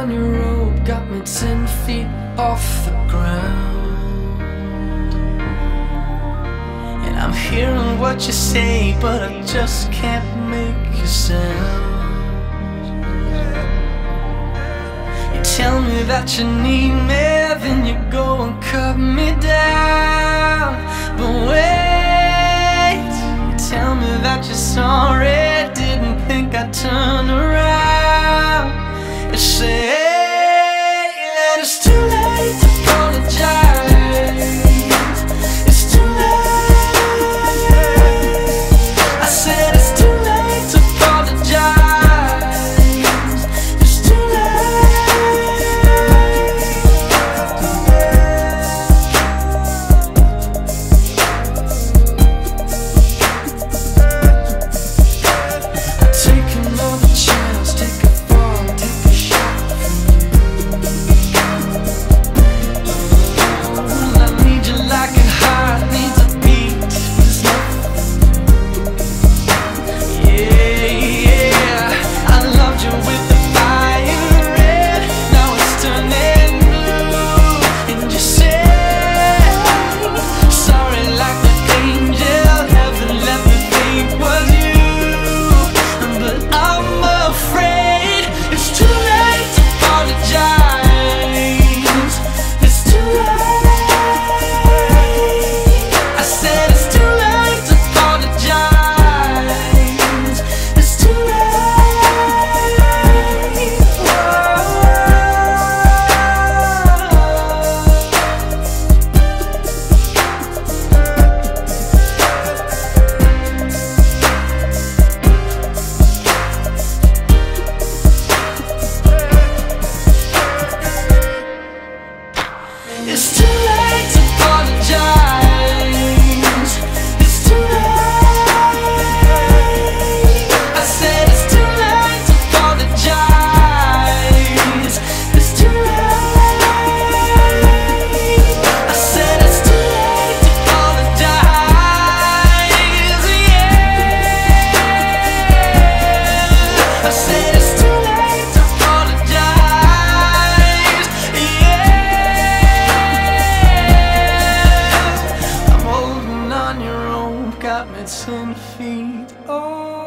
on your rope got me ten feet off the ground. And I'm hearing what you say, but I just can't make you sound. You tell me that you need me, then you go and cut me down. But wait, you tell me that you're sorry, didn't think I'd turn around. You say ten feet. Oh.